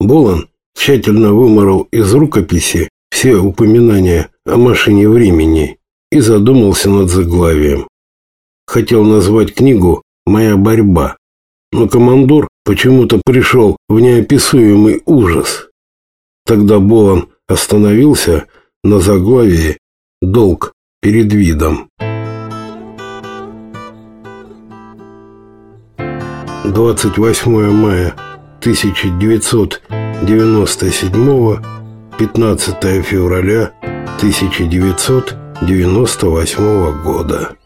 Болон тщательно выморал из рукописи все упоминания о машине времени и задумался над заглавием. Хотел назвать книгу «Моя борьба», но командор почему-то пришел в неописуемый ужас. Тогда Болон остановился на заглавии «Долг перед видом». 28 мая 1997, 15 февраля 1998 года.